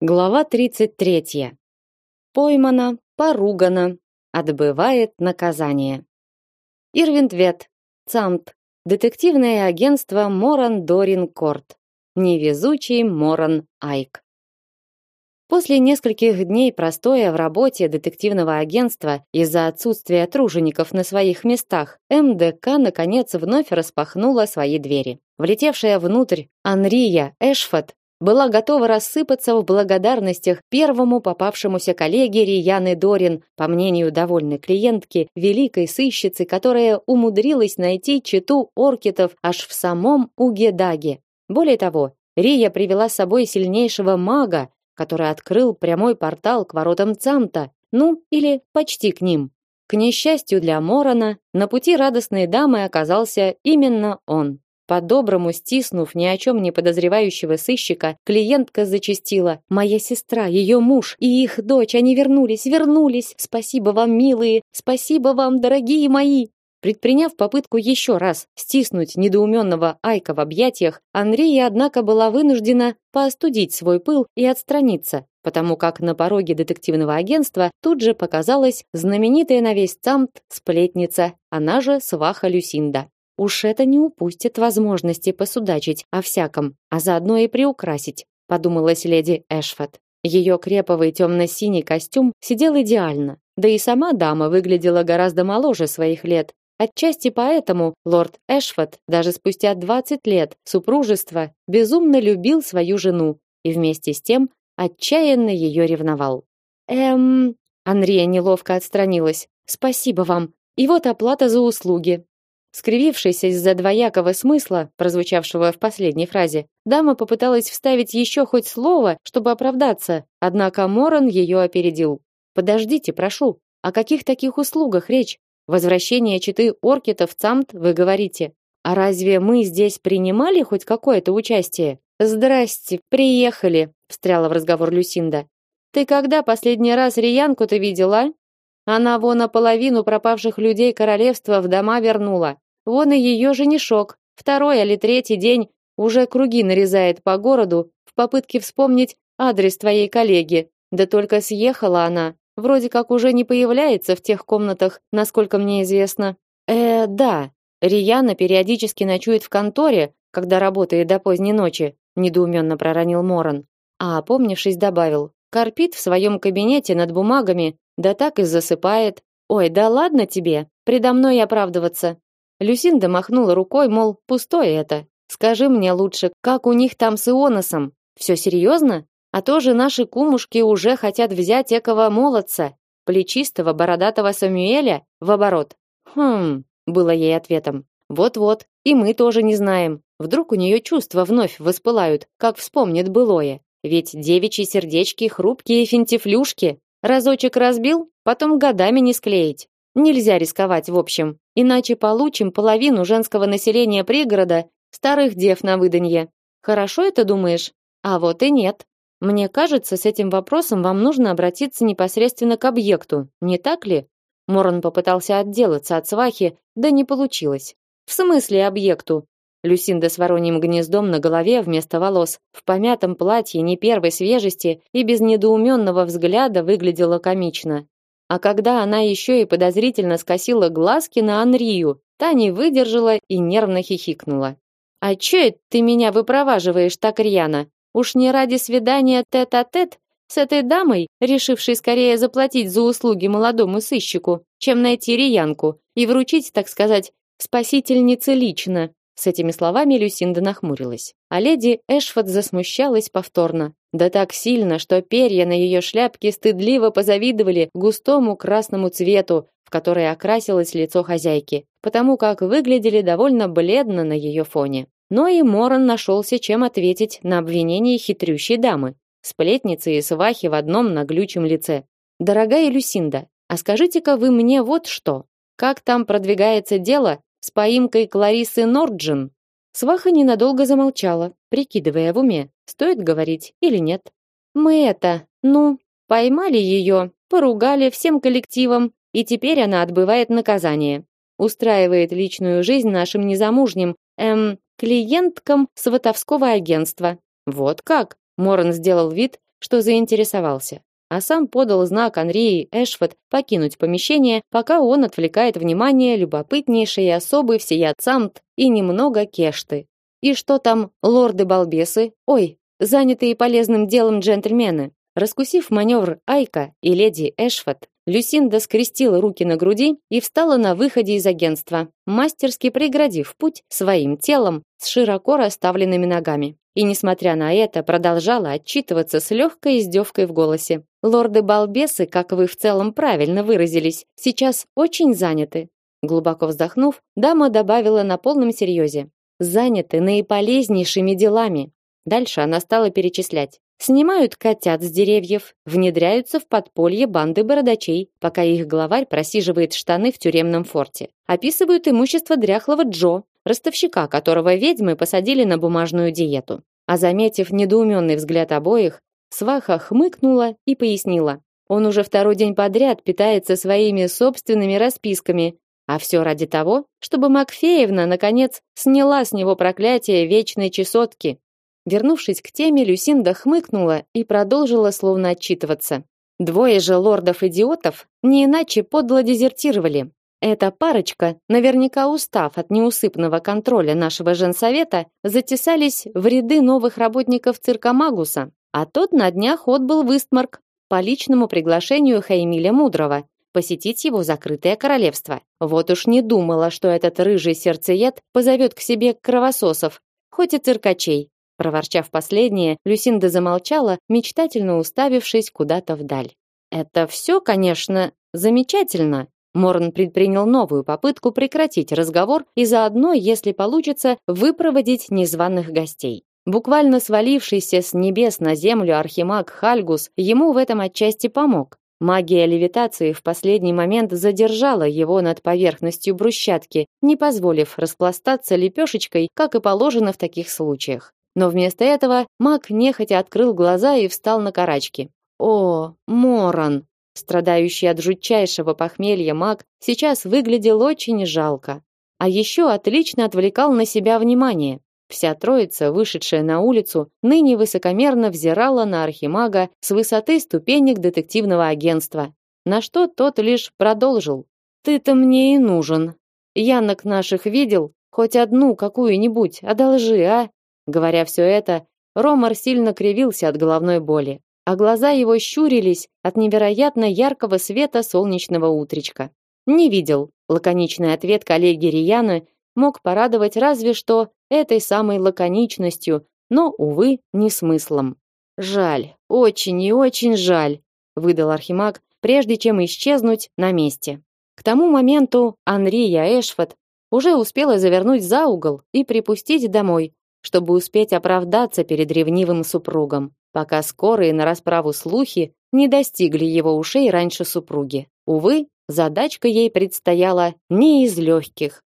Глава 33. Поймана, поругана, отбывает наказание. Ирвиндвет, ЦАМТ, детективное агентство Моран Дорин Корт, невезучий Моран Айк. После нескольких дней простоя в работе детективного агентства из-за отсутствия тружеников на своих местах, МДК наконец вновь распахнула свои двери. Влетевшая внутрь Анрия Эшфот была готова рассыпаться в благодарностях первому попавшемуся коллеге Рияны Дорин, по мнению довольной клиентки, великой сыщицы, которая умудрилась найти читу оркитов аж в самом Угедаге. Более того, Рия привела с собой сильнейшего мага, который открыл прямой портал к воротам Цамта, ну или почти к ним. К несчастью для Морона, на пути радостной дамы оказался именно он. По-доброму стиснув ни о чем не подозревающего сыщика, клиентка зачастила: "Моя сестра, ее муж и их дочь, они вернулись, вернулись. Спасибо вам, милые, спасибо вам, дорогие мои". Предприняв попытку еще раз стиснуть недоуменного Айка в объятиях, Андрея, однако, была вынуждена поостудить свой пыл и отстраниться, потому как на пороге детективного агентства тут же показалась знаменитая на весь Цамт сплетница, она же сваха Люсинда. Уж это не упустит возможности посудачить о всяком, а заодно и приукрасить, подумалась леди Эшфорд. Ее креповый темно-синий костюм сидел идеально, да и сама дама выглядела гораздо моложе своих лет. Отчасти поэтому лорд Эшфорд даже спустя 20 лет супружества безумно любил свою жену и вместе с тем отчаянно ее ревновал. Эм, Анрия неловко отстранилась. Спасибо вам. И вот оплата за услуги. Скривившись из-за двоякого смысла, прозвучавшего в последней фразе, дама попыталась вставить еще хоть слово, чтобы оправдаться, однако Моран ее опередил. Подождите, прошу. О каких таких услугах речь? Возвращение читы Оркита в Цамт, вы говорите. А разве мы здесь принимали хоть какое-то участие? Здрасте, приехали, встряла в разговор Люсинда. Ты когда последний раз Риянку-то видела? Она вон наполовину пропавших людей королевства в дома вернула. Вон и ее женишок, второй или третий день уже круги нарезает по городу в попытке вспомнить адрес твоей коллеги. Да только съехала она, вроде как уже не появляется в тех комнатах, насколько мне известно. Э, да. Рияна периодически ночует в конторе, когда работает до поздней ночи, недоуменно проронил Моран. А опомнившись, добавил: корпит в своем кабинете над бумагами да так и засыпает. Ой, да ладно тебе, предо мной оправдываться. Люсинда махнула рукой, мол, пустое это. Скажи мне лучше, как у них там с Ионосом? Все серьезно? А то же наши кумушки уже хотят взять экого молодца, плечистого бородатого Самуэля, в оборот. Хм, было ей ответом. Вот-вот, и мы тоже не знаем. Вдруг у нее чувства вновь воспылают, как вспомнит былое. Ведь девичьи сердечки хрупкие финтифлюшки. Разочек разбил, потом годами не склеить. Нельзя рисковать, в общем, иначе получим половину женского населения пригорода старых дев на выданье. Хорошо это думаешь? А вот и нет. Мне кажется, с этим вопросом вам нужно обратиться непосредственно к объекту, не так ли? Моран попытался отделаться от свахи, да не получилось. В смысле объекту? Люсинда с вороньим гнездом на голове вместо волос, в помятом платье не первой свежести и без недоуменного взгляда выглядела комично. А когда она еще и подозрительно скосила глазки на Анрию, та не выдержала и нервно хихикнула. «А че ты меня выпроваживаешь так рьяно? Уж не ради свидания тет-а-тет -тет с этой дамой, решившей скорее заплатить за услуги молодому сыщику, чем найти Риянку и вручить, так сказать, спасительнице лично?» С этими словами Люсинда нахмурилась, а леди Эшфорд засмущалась повторно, да так сильно, что перья на ее шляпке стыдливо позавидовали густому красному цвету, в который окрасилось лицо хозяйки, потому как выглядели довольно бледно на ее фоне. Но и Моран нашелся, чем ответить на обвинение хитрющей дамы, сплетницы и свахи в одном наглючем лице. Дорогая Люсинда, а скажите-ка вы мне вот что: как там продвигается дело с поимкой Кларисы Норджин. Сваха ненадолго замолчала, прикидывая в уме, стоит говорить или нет. Мы это, ну, поймали ее, поругали всем коллективом, и теперь она отбывает наказание. Устраивает личную жизнь нашим незамужним, эм, клиенткам сватовского агентства. Вот как? Моран сделал вид, что заинтересовался, а сам подал знак Анри и Эшфот покинуть помещение, пока он отвлекает внимание любопытнейшей особы всея Цамт и немного Кешты. И что там лорды-балбесы? Ой, занятые полезным делом джентльмены. Раскусив маневр Айка и леди Эшфот, Люсинда скрестила руки на груди и встала на выходе из агентства, мастерски преградив путь своим телом с широко расставленными ногами. И несмотря на это, продолжала отчитываться с легкой издевкой в голосе. Лорды-балбесы, как вы в целом правильно выразились, сейчас очень заняты. Глубоко вздохнув, дама добавила на полном серьезе: заняты наиполезнейшими делами. Дальше она стала перечислять. Снимают котят с деревьев, внедряются в подполье банды бородачей, пока их главарь просиживает штаны в тюремном форте. Описывают имущество дряхлого Джо, ростовщика, которого ведьмы посадили на бумажную диету. А заметив недоуменный взгляд обоих, сваха хмыкнула и пояснила. Он уже второй день подряд питается своими собственными расписками, а все ради того, чтобы Макфеевна наконец сняла с него проклятие вечной чесотки. Вернувшись к теме, Люсинда хмыкнула и продолжила словно отчитываться. Двое же лордов-идиотов не иначе подло дезертировали. Эта парочка, наверняка устав от неусыпного контроля нашего женсовета, затесались в ряды новых работников цирка Магуса, а тот на днях отбыл в Истмарк по личному приглашению Хаймиля Мудрого посетить его закрытое королевство. Вот уж не думала, что этот рыжий сердцеед позовет к себе кровососов, хоть и циркачей. Проворчав последнее, Люсинда замолчала, мечтательно уставившись куда-то вдаль. Это все, конечно, замечательно. Морн предпринял новую попытку прекратить разговор и заодно, если получится, выпроводить незваных гостей. Буквально свалившийся с небес на землю архимаг Хальгус ему в этом отчасти помог. Магия левитации в последний момент задержала его над поверхностью брусчатки, не позволив распластаться лепешечкой, как и положено в таких случаях. Но вместо этого маг нехотя открыл глаза и встал на карачки. О, Моран! Страдающий от жутчайшего похмелья маг сейчас выглядел очень жалко. А еще отлично отвлекал на себя внимание. Вся троица, вышедшая на улицу, ныне высокомерно взирала на архимага с высоты ступенек детективного агентства. На что тот лишь продолжил: "Ты-то мне и нужен. Янок наших видел, хоть одну какую-нибудь одолжи, а?" Говоря все это, Ромар сильно кривился от головной боли, а глаза его щурились от невероятно яркого света солнечного утречка. Не видел. Лаконичный ответ коллеги Рияны мог порадовать разве что этой самой лаконичностью, но увы, не смыслом. Жаль, очень и очень жаль, выдал Архимаг, прежде чем исчезнуть на месте. К тому моменту Анрия Эшфот уже успела завернуть за угол и припустить домой, чтобы успеть оправдаться перед ревнивым супругом, пока скорые на расправу слухи не достигли его ушей раньше супруги. Увы, задачка ей предстояла не из легких.